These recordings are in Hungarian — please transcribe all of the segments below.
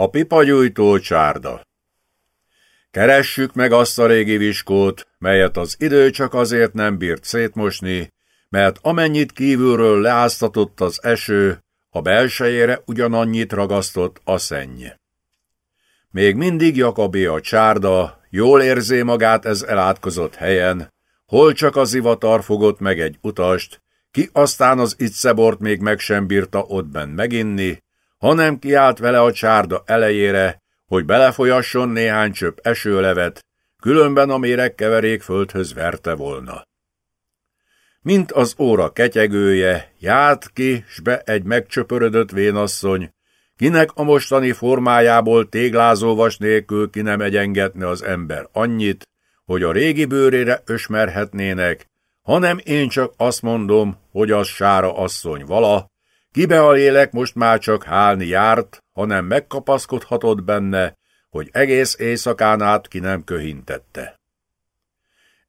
A pipagyújtó csárda Keressük meg azt a régi viskót, melyet az idő csak azért nem bírt szétmosni, mert amennyit kívülről leáztatott az eső, a belsejére ugyanannyit ragasztott a szenny. Még mindig Jakabé a csárda, jól érzé magát ez elátkozott helyen, hol csak az ivatar fogott meg egy utast, ki aztán az iccebort még meg sem bírta ottben meginni, hanem kiállt vele a csárda elejére, hogy belefolyasson néhány csöpp esőlevet, különben a méregkeverék földhöz verte volna. Mint az óra ketyegője, járt ki, s be egy megcsöpörödött vénasszony, kinek a mostani formájából téglázóvas nélkül ki nem egyengetne az ember annyit, hogy a régi bőrére ösmerhetnének, hanem én csak azt mondom, hogy az sára asszony vala, kibe a lélek most már csak hálni járt, hanem megkapaszkodhatott benne, hogy egész éjszakán át ki nem köhintette.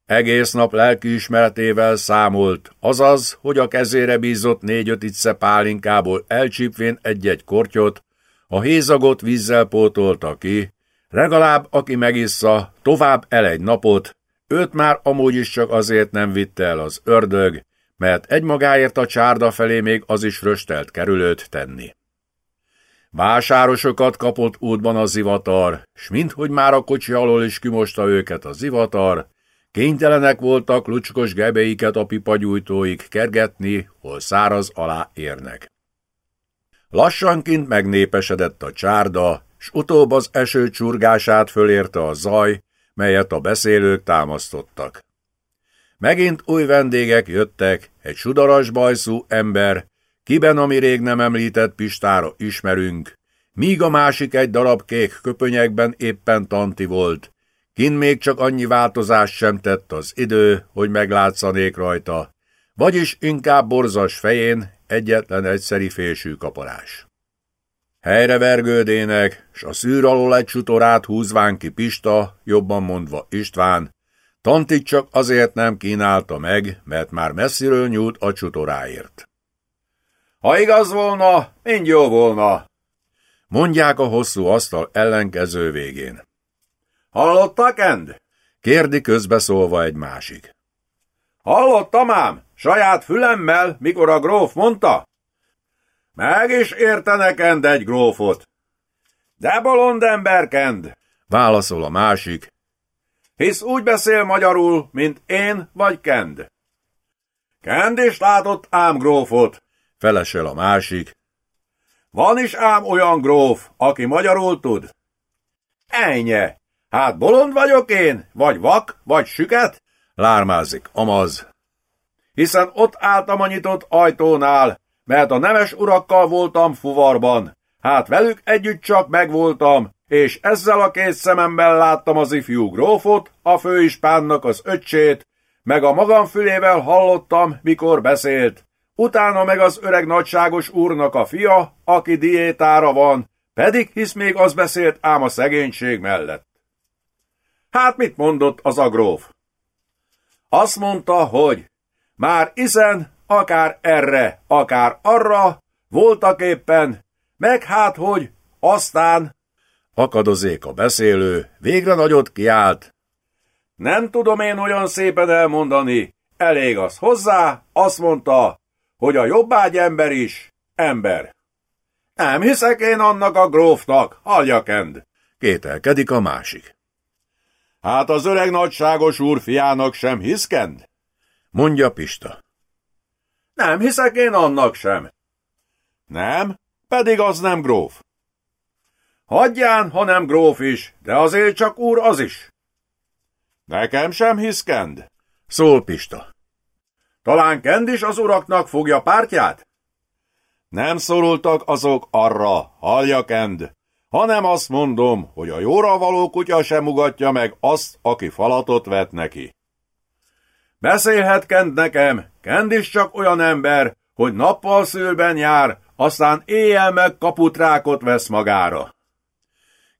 Egész nap lelkiismeretével számolt, azaz, hogy a kezére bízott négy-öt itsze pálinkából elcsípvén egy-egy kortyot, a hézagot vízzel pótolta ki, legalább aki megissza, tovább el egy napot, őt már amúgy is csak azért nem vitte el az ördög, mert egymagáért a csárda felé még az is röstelt kerülőt tenni. Vásárosokat kapott útban a zivatar, s minthogy már a kocsi alól is kimosta őket a zivatar, kénytelenek voltak lucskos gebeiket a pipagyújtóik kergetni, hol száraz alá érnek. Lassanként megnépesedett a csárda, s utóbb az eső csurgását fölérte a zaj, melyet a beszélők támasztottak. Megint új vendégek jöttek, egy sudaras bajszú ember, kiben ami rég nem említett Pistára ismerünk, míg a másik egy darab kék köpönyekben éppen tanti volt, kin még csak annyi változást sem tett az idő, hogy meglátszanék rajta, vagyis inkább borzas fején egyetlen egyszeri fésű kaparás. Helyre vergődének, s a szűr alól egy csutorát húzván ki Pista, jobban mondva István, Tantit csak azért nem kínálta meg, mert már messziről nyúlt a csutoráért. Ha igaz volna, mind jó volna, mondják a hosszú asztal ellenkező végén. Hallottak, End? kérdi közbeszólva egy másik. Hallottam ám, saját fülemmel, mikor a gróf mondta? Meg is értenek End egy grófot. De bolond ember, Kend, válaszol a másik, hisz úgy beszél magyarul, mint én vagy Kend. Kend is látott ám grófot, felesel a másik. Van is ám olyan gróf, aki magyarul tud. Ennyi. Hát bolond vagyok én, vagy vak, vagy süket? Lármázik Amaz. Hiszen ott álltam a nyitott ajtónál, mert a nemes urakkal voltam fuvarban. Hát velük együtt csak megvoltam, és ezzel a két szememmel láttam az ifjú grófot, a főispánnak az öccsét, meg a magam fülével hallottam, mikor beszélt. Utána meg az öreg nagyságos úrnak a fia, aki diétára van, pedig hisz még az beszélt ám a szegénység mellett. Hát mit mondott az a gróf? Azt mondta, hogy már iszen, akár erre, akár arra, voltak éppen, meg hát hogy, aztán Akadozék a beszélő, végre nagyot kiált. Nem tudom én olyan szépen elmondani, elég az hozzá, azt mondta, hogy a jobbágy ember is ember. Nem hiszek én annak a grófnak, kend. kételkedik a másik. Hát az öreg nagyságos úr fiának sem hiszkend? mondja Pista. Nem hiszek én annak sem. Nem, pedig az nem gróf. Hagyján, ha nem gróf is, de azért csak úr az is. Nekem sem hisz Kend, szól Pista. Talán Kend is az uraknak fogja pártját? Nem szorultak azok arra, hallja Kend, hanem azt mondom, hogy a jóra való kutya sem ugatja meg azt, aki falatot vet neki. Beszélhet Kend nekem, Kend is csak olyan ember, hogy nappal szülben jár, aztán éjjel meg kaputrákot vesz magára.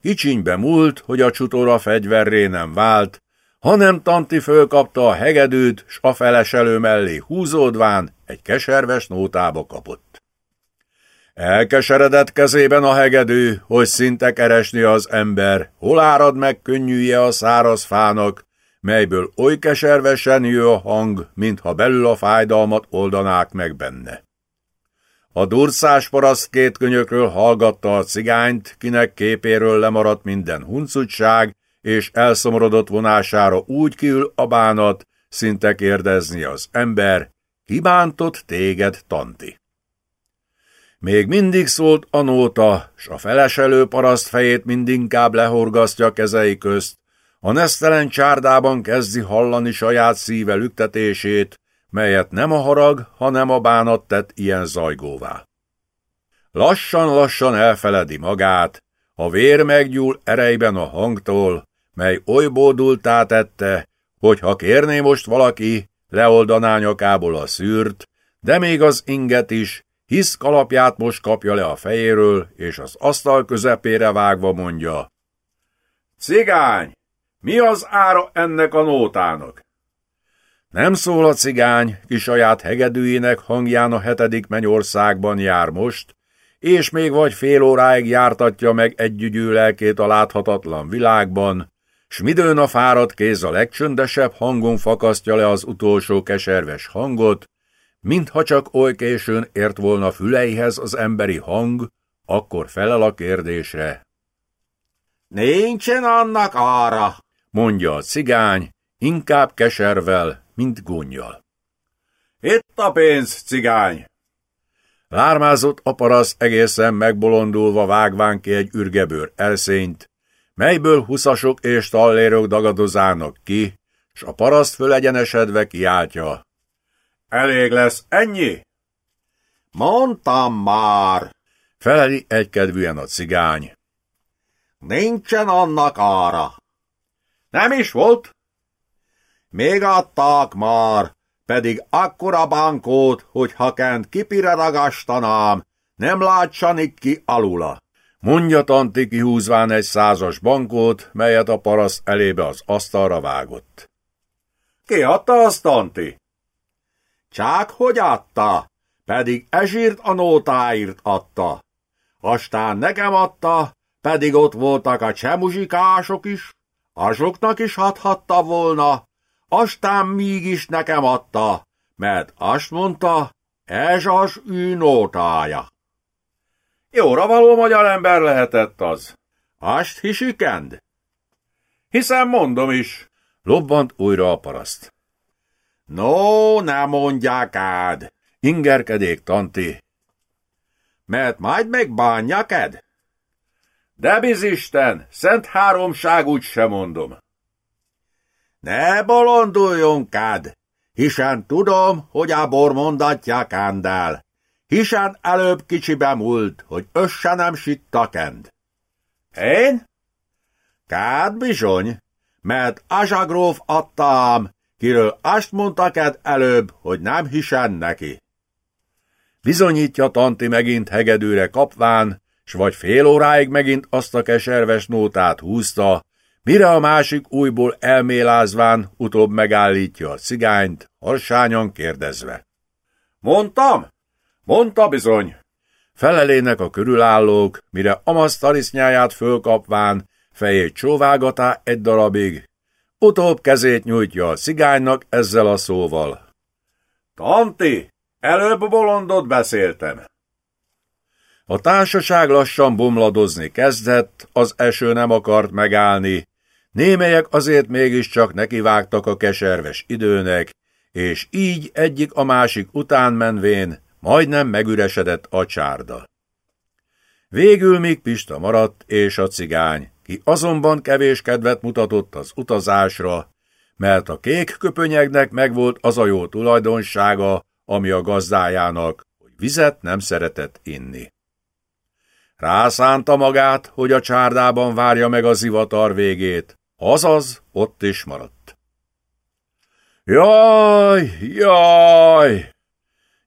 Kicsinybe múlt, hogy a csutora fegyverré nem vált, hanem Tanti fölkapta a hegedűt, s a feleselő mellé húzódván egy keserves nótába kapott. Elkeseredett kezében a hegedű, hogy szinte keresni az ember, hol árad meg könnyűje a száraz fának, melyből oly keservesen jő a hang, mintha belül a fájdalmat oldanák meg benne. A durcás paraszt két könyökről hallgatta a cigányt, kinek képéről lemaradt minden huncutság, és elszomorodott vonására úgy kiül a bánat, szinte kérdezni az ember, kibántott téged, Tanti. Még mindig szólt a nóta, s a feleselő paraszt fejét mindinkább lehorgasztja kezei közt, a nesztelen csárdában kezdi hallani saját szíve lüktetését, melyet nem a harag, hanem a bánat tett ilyen zajgóvá. Lassan-lassan elfeledi magát, a vér meggyúl erejben a hangtól, mely oly bódultá tette, hogy ha kérné most valaki, leoldaná nyakából a szűrt, de még az inget is, hisz kalapját most kapja le a fejéről, és az asztal közepére vágva mondja. Cigány, mi az ára ennek a nótának? Nem szól a cigány, ki saját hegedűjének hangján a hetedik mennyországban jár most, és még vagy fél óráig jártatja meg együgyű lelkét a láthatatlan világban, s midőn a fáradt kéz a legcsöndesebb hangon fakasztja le az utolsó keserves hangot, mintha csak oly későn ért volna füleihez az emberi hang, akkor felel a kérdésre. Nincsen annak arra, mondja a cigány, inkább keservel, mint gunnyal. Itt a pénz, cigány! Lármázott a parasz egészen megbolondulva vágván ki egy ürgebőr elszényt, melyből huszasok és tallérok dagadozának ki, s a paraszt fölegyenesedve kiáltja. Elég lesz ennyi? Mondtam már, feleli egykedvűen a cigány. Nincsen annak ára. Nem is volt? Még adták már, pedig akkora bankót, hogy ha kent kipire ragastanám, nem látsanik ki alula. Mondja Tanti kihúzván egy százas bankót, melyet a parasz elébe az asztalra vágott. Ki adta azt, Tanti? Csak hogy adta, pedig ezsírt a nótáírt adta. Aztán nekem adta, pedig ott voltak a csemuzsikások is, azoknak is adhatta volna, aztán mégis nekem adta, mert azt mondta, ez az ő nótája. Jóra való magyar ember lehetett az. Azt hisikend? Hiszen mondom is, lobbant újra a paraszt. No, ne mondják ád, ingerkedék Tanti. Mert majd megbánjaked? De bizisten, szent háromság úgy sem mondom. Ne bolonduljon, kád, hiszen tudom, hogy a bor mondatja kándál, hiszen előbb kicsibe múlt, hogy össe nem kend. Én? Kád bizony, mert Azsagróf adtam, kiről azt mondtaked előbb, hogy nem hisen neki. Bizonyítja Tanti megint hegedűre kapván, s vagy fél óráig megint azt a keserves nótát húzta, mire a másik újból elmélázván utóbb megállítja a cigányt, harsányan kérdezve. Mondtam? Mondta bizony. Felelének a körülállók, mire amasztarisznyáját fölkapván, fejét csóvágatá egy darabig, utóbb kezét nyújtja a cigánynak ezzel a szóval. Tanti, előbb bolondot beszéltem. A társaság lassan bomladozni kezdett, az eső nem akart megállni, némelyek azért mégiscsak nekivágtak a keserves időnek, és így egyik a másik után menvén majdnem megüresedett a csárda. Végül még Pista maradt, és a cigány, ki azonban kevés kedvet mutatott az utazásra, mert a kék köpönyegnek megvolt az a jó tulajdonsága, ami a gazdájának, hogy vizet nem szeretett inni. Rászánta magát, hogy a csárdában várja meg a zivatar végét, azaz ott is maradt. Jaj, jaj!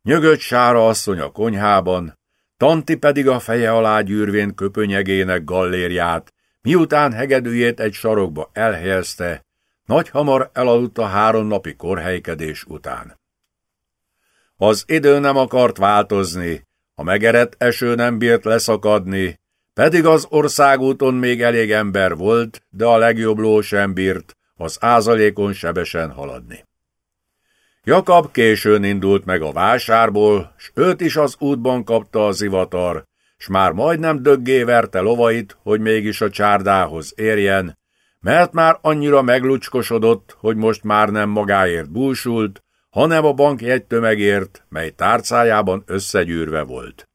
Nyögött Sára asszony a konyhában, Tanti pedig a feje alá gyűrvén köpönyegének gallérját, miután hegedűjét egy sarokba elhelyezte, nagy hamar elaludt a három napi korhelykedés után. Az idő nem akart változni, A megerett eső nem bírt leszakadni, pedig az országúton még elég ember volt, de a legjobb ló sem bírt az ázalékon sebesen haladni. Jakab későn indult meg a vásárból, s őt is az útban kapta az zivatar, s már majdnem döggé verte lovait, hogy mégis a csárdához érjen, mert már annyira meglucskosodott, hogy most már nem magáért búsult, hanem a bank egy tömegért, mely tárcájában összegyűrve volt.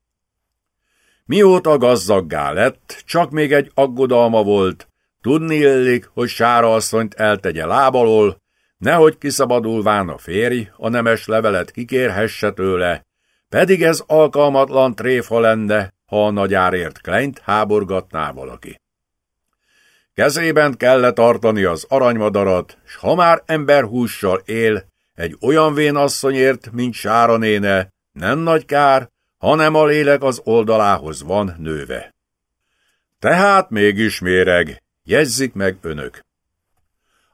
Mióta gazdaggá lett, csak még egy aggodalma volt, tudni illik, hogy Sára asszonyt eltegye lábalól, nehogy kiszabadulván a férj, a nemes levelet kikérhesse tőle, pedig ez alkalmatlan tréfa lenne, ha a nagyárért Kleint háborgatná valaki. Kezében kellett tartani az aranymadarat, s ha már emberhússal él, egy olyan vénasszonyért, mint Sára néne, nem nagy kár, hanem a lélek az oldalához van nőve. Tehát mégis méreg, jegyzik meg önök.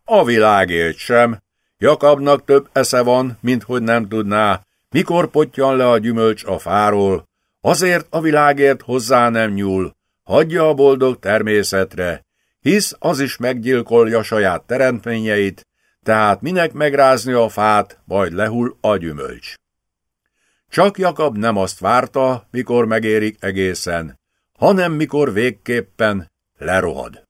A világért sem, Jakabnak több esze van, mint hogy nem tudná, mikor potyan le a gyümölcs a fáról, azért a világért hozzá nem nyúl, hagyja a boldog természetre, hisz az is meggyilkolja saját teremtményeit, tehát minek megrázni a fát, majd lehull a gyümölcs. Csak Jakab nem azt várta, mikor megérik egészen, hanem mikor végképpen lerohad.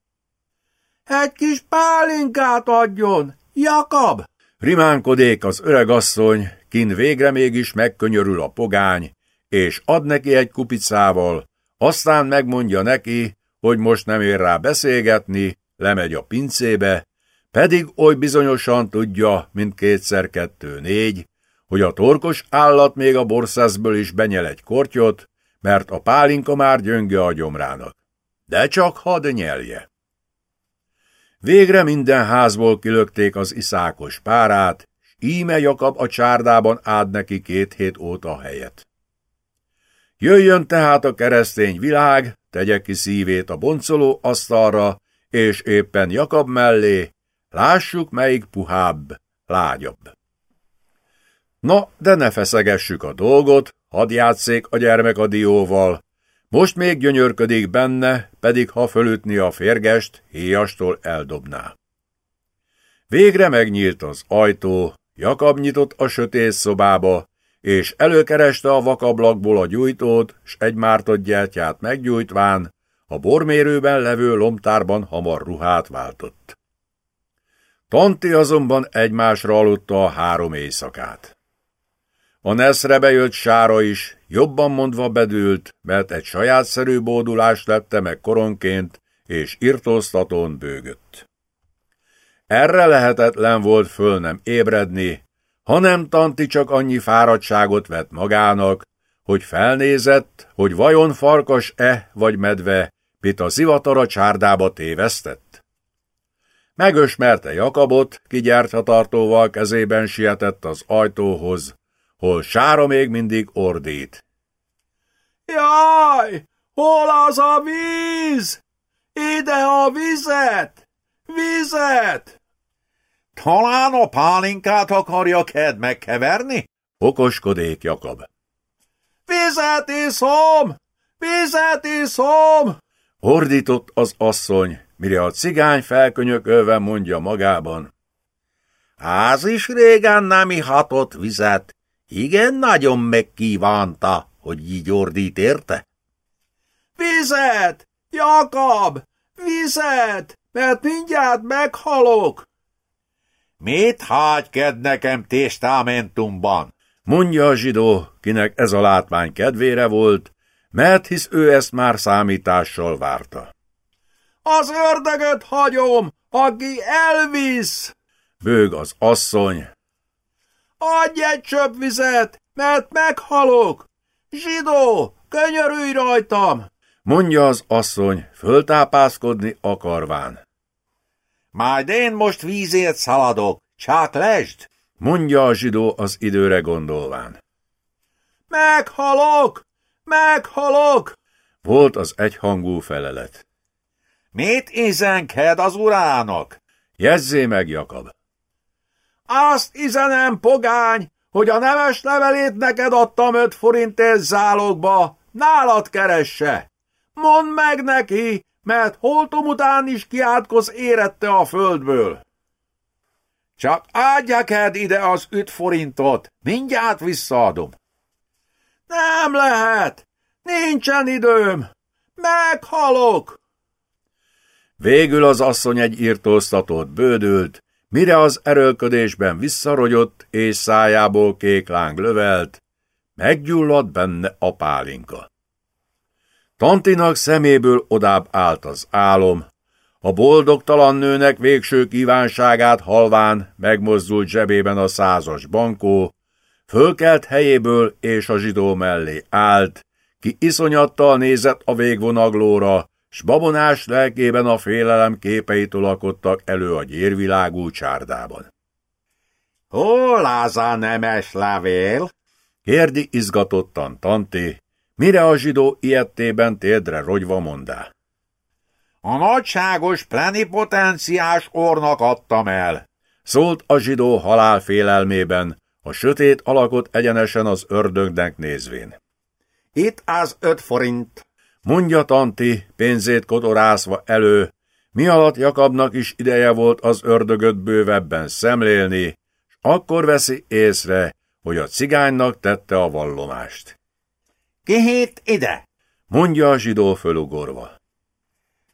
Egy kis pálinkát adjon, Jakab! Rimánkodék az öreg asszony, kin végre mégis megkönyörül a pogány, és ad neki egy kupicával, aztán megmondja neki, hogy most nem ér rá beszélgetni, lemegy a pincébe, pedig oly bizonyosan tudja, mint kétszer kettő négy, hogy a torkos állat még a borszászből is benyel egy kortyot, mert a pálinka már gyönge a gyomrának. De csak hadd nyelje. Végre minden házból kilökték az iszákos párát, s íme Jakab a csárdában ád neki két hét óta helyet. Jöjjön tehát a keresztény világ, tegye ki szívét a boncoló asztalra, és éppen Jakab mellé, lássuk melyik puhább, lágyabb. Na, de ne feszegessük a dolgot, hadd játszék a gyermek a dióval. Most még gyönyörködik benne, pedig ha fölütni a férgest, héjastól eldobná. Végre megnyílt az ajtó, Jakab nyitott a sötét szobába, és előkereste a vakablakból a gyújtót, s egy mártott gyertyát meggyújtván, a bormérőben levő lomtárban hamar ruhát váltott. Tanti azonban egymásra aludta a három éjszakát. A neszre bejött sára is, jobban mondva bedült, mert egy sajátszerű bódulást lette meg koronként, és irtóztatón bőgött. Erre lehetetlen volt föl nem ébredni, hanem Tanti csak annyi fáradtságot vett magának, hogy felnézett, hogy vajon farkas-e vagy medve, mit a zivatara csárdába tévesztett. Megösmerte Jakabot, kigyárthatartóval kezében sietett az ajtóhoz, hol Sára még mindig ordít. Jaj, hol az a víz? Ide a vizet! Vizet! Talán a pálinkát akarja ked megkeverni? Okoskodik Jakab. Vizet iszom! Vizet iszom! Ordított az asszony, mire a cigány felkönyökölve mondja magában. Az is régen nem ihatott vizet, igen nagyon megkívánta, hogy így ordít érte. Vizet! Jakab! Vizet! Mert mindjárt meghalok! Mit hagyked nekem testamentumban? Mondja a zsidó, kinek ez a látvány kedvére volt, mert hisz ő ezt már számítással várta. Az ördögöt hagyom, aki elvisz! Bőg az asszony, Adj egy csöpp vizet, mert meghalok! Zsidó, könyörülj rajtam! Mondja az asszony, föltápászkodni akarván. Majd én most vízért szaladok, csak lesd! Mondja a zsidó az időre gondolván. Meghalok! Meghalok! Volt az egyhangú felelet. Mit izenked az urának? Jezzé meg, Jakab! Azt izenem, pogány, hogy a nemes levelét neked adtam öt forintért zálogba, nálad keresse. Mondd meg neki, mert holtom után is kiátkoz érette a földből. Csak adják ide az öt forintot, mindjárt visszaadom. Nem lehet, nincsen időm, meghalok. Végül az asszony egy írtóztatót bődült, mire az erőlködésben visszarogyott és szájából kék láng lövelt, meggyulladt benne a pálinka. Tantinak szeméből odább állt az álom, a boldogtalan nőnek végső kívánságát halván megmozdult zsebében a százas bankó, fölkelt helyéből és a zsidó mellé állt, ki iszonyattal nézett a végvonaglóra, s babonás lelkében a félelem képei tolakodtak elő a gyérvilágú csárdában. Hol az a nemes levél? kérdi izgatottan Tanti, mire a zsidó ilyettében térdre rogyva mondá. A nagyságos plenipotenciás ornak adtam el, szólt a zsidó halál félelmében, a sötét alakot egyenesen az ördögnek nézvén. Itt az öt forint, mondja Tanti, pénzét kotorászva elő, mi alatt Jakabnak is ideje volt az ördögöt bővebben szemlélni, s akkor veszi észre, hogy a cigánynak tette a vallomást. Kihét ide? mondja a zsidó fölugorva.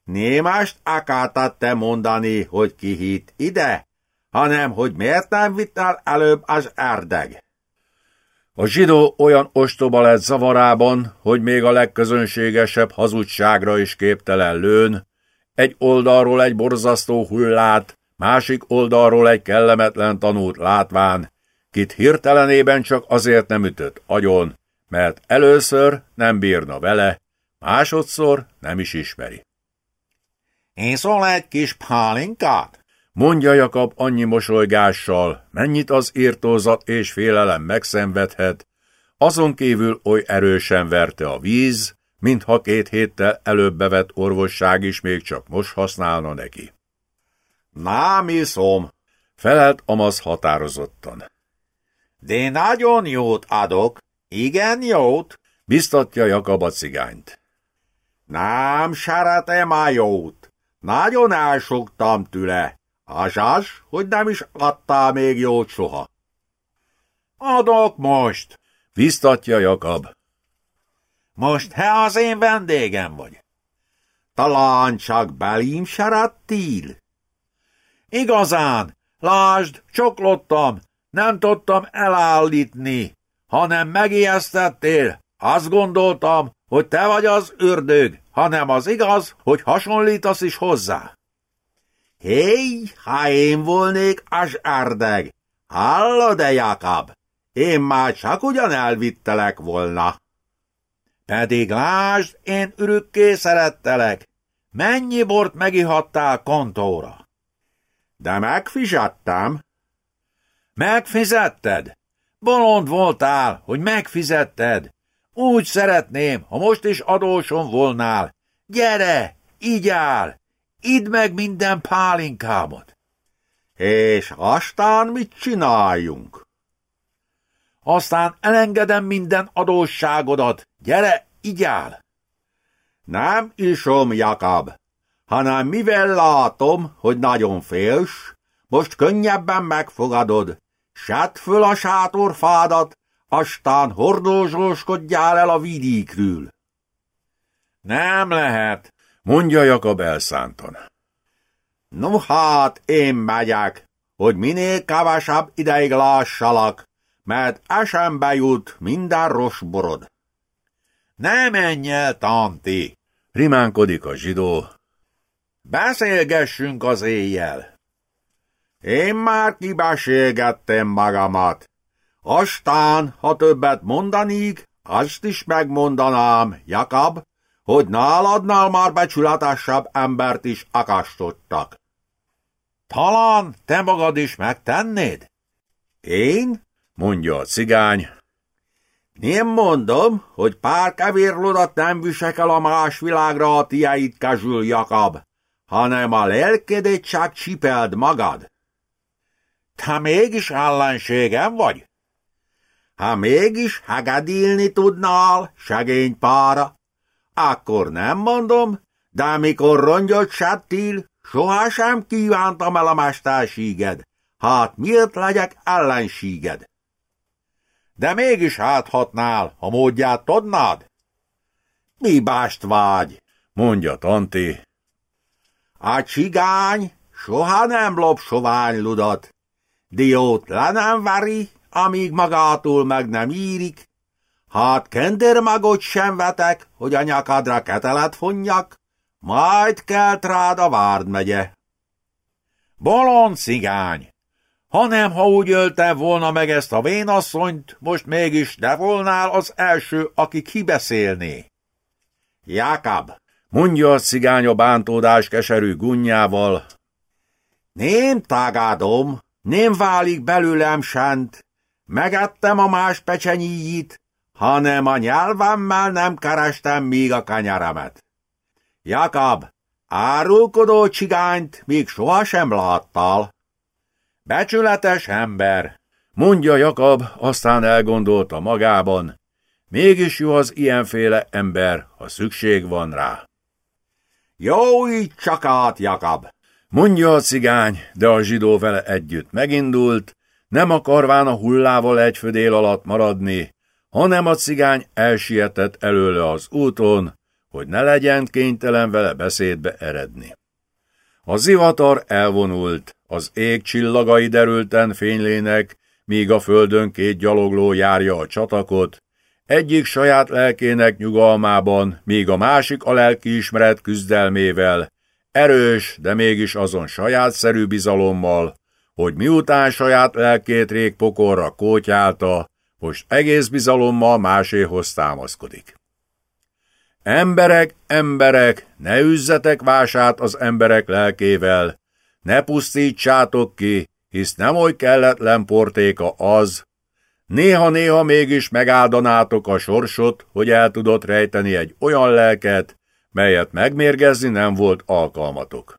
Némást akártad te mondani, hogy kihít ide, hanem hogy miért nem vittál előbb az erdeg. A zsidó olyan ostoba lett zavarában, hogy még a legközönségesebb hazugságra is képtelen lőn, egy oldalról egy borzasztó hullát, másik oldalról egy kellemetlen tanút látván, kit hirtelenében csak azért nem ütött agyon, mert először nem bírna vele, másodszor nem is ismeri. szól egy kis pálinkát? Mondja Jakab annyi mosolygással, mennyit az írtózat és félelem megszenvedhet, azon kívül oly erősen verte a víz, mintha két héttel előbb bevett orvosság is még csak most használna neki. Nem iszom, felelt Amaz határozottan. De nagyon jót adok, igen jót, biztatja Jakab a cigányt. Nem szeretem a jót, nagyon elsogtam tüle, Azaz, hogy nem is adtál még jót soha. Adok most, biztatja Jakab. Most he az én vendégem vagy. Talán csak belím serettíl. Igazán, lásd, csoklottam, nem tudtam elállítni, hanem megijesztettél. Azt gondoltam, hogy te vagy az ördög, hanem az igaz, hogy hasonlítasz is hozzá. Hé, ha én volnék az árdeg, hallod-e, Jakab? Én már csak ugyan elvittelek volna. Pedig lásd, én örökké szerettelek. Mennyi bort megihattál kontóra? De megfizettem. Megfizetted? Bolond voltál, hogy megfizetted. Úgy szeretném, ha most is adósom volnál. Gyere, így áll, Idd meg minden pálinkámat. És aztán mit csináljunk? Aztán elengedem minden adósságodat. Gyere, igyál! Nem isom, Jakab, hanem mivel látom, hogy nagyon félsz, most könnyebben megfogadod. Sedd föl a sátorfádat, aztán hordózsóskodjál el a vidíkről. Nem lehet, mondja Jakab elszántan. No hát, én megyek, hogy minél kevesebb ideig lássalak, mert esembe jut minden rossz borod. Ne menj el, tanti! Rimánkodik a zsidó. Beszélgessünk az éjjel. Én már kibesélgettem magamat. Aztán, ha többet mondaník, azt is megmondanám, Jakab, hogy náladnál már becsületesebb embert is akasztottak. Talán te magad is megtennéd? Én? mondja a cigány. Nem mondom, hogy pár kevérlodat nem visekel a más világra a tiáit kezül, Jakab, hanem a lelkedet csak csipeld magad. Te mégis ellenségem vagy? Ha mégis hegedilni tudnál, segény pára, akkor nem mondom, de amikor rongyot sattil, sohasem kívántam el a mestárséged. Hát miért legyek ellenséged? De mégis áthatnál, ha módját tudnád? Mi bást vágy, mondja Tanti. A csigány soha nem lop sovány ludat. Diót le nem veri, amíg magától meg nem írik. Hát kendermagot sem vetek, hogy a nyakadra ketelet fonjak, majd kelt rád a Várd megye. Bolond szigány! Hanem, ha úgy ölte volna meg ezt a vénasszonyt, most mégis de volnál az első, aki kibeszélné. Jákab, mondja a cigány a bántódás keserű gunnyával. Nem tágádom, nem válik belőlem sent. Megettem a más pecsenyíjit, hanem a nyelvemmel nem kerestem még a kanyaremet. Jakab, árulkodó csigányt még sohasem láttál. Becsületes ember, mondja Jakab, aztán elgondolta magában. Mégis jó az ilyenféle ember, ha szükség van rá. Jó így csak át, Jakab, mondja a cigány, de a zsidó vele együtt megindult, nem akarván a hullával egy födél alatt maradni, hanem a cigány elsietett előle az úton, hogy ne legyen kénytelen vele beszédbe eredni. A zivatar elvonult, az ég csillagai derülten fénylének, míg a földön két gyalogló járja a csatakot, egyik saját lelkének nyugalmában, míg a másik a lelkiismeret küzdelmével, erős, de mégis azon sajátszerű bizalommal, hogy miután saját lelkét rég pokorra kótyálta, most egész bizalommal máséhoz támaszkodik. Emberek, emberek, ne üzzetek vását az emberek lelkével, ne pusztítsátok ki, hisz nem oly kelletlen portéka az, néha-néha mégis megáldanátok a sorsot, hogy el tudott rejteni egy olyan lelket, melyet megmérgezni nem volt alkalmatok.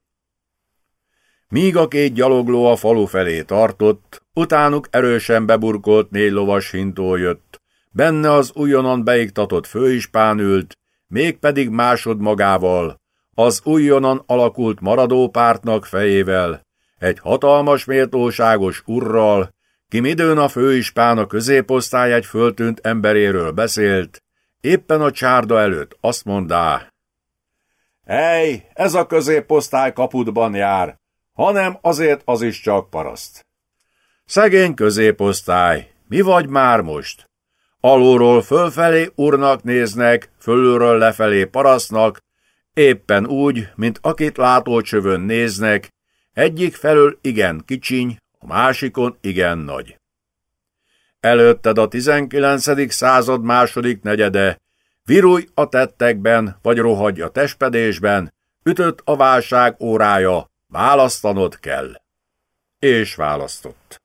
Míg a két gyalogló a falu felé tartott, utánuk erősen beburkolt négy lovas hintó jött, benne az újonnan beiktatott főispán ült, mégpedig másod magával, az újonnan alakult maradó pártnak fejével, egy hatalmas méltóságos urral, ki midőn a főispán a középosztály egy föltűnt emberéről beszélt, éppen a csárda előtt azt mondá. Ej, ez a középosztály kaputban jár, hanem azért az is csak paraszt. Szegény középosztály, mi vagy már most? Alulról fölfelé urnak néznek, fölülről lefelé parasztnak, éppen úgy, mint akit látócsövön néznek, egyik felől igen kicsiny, a másikon igen nagy. Előtted a 19. század második negyede, virulj a tettekben, vagy rohadj a testpedésben, ütött a válság órája, választanod kell. És választott.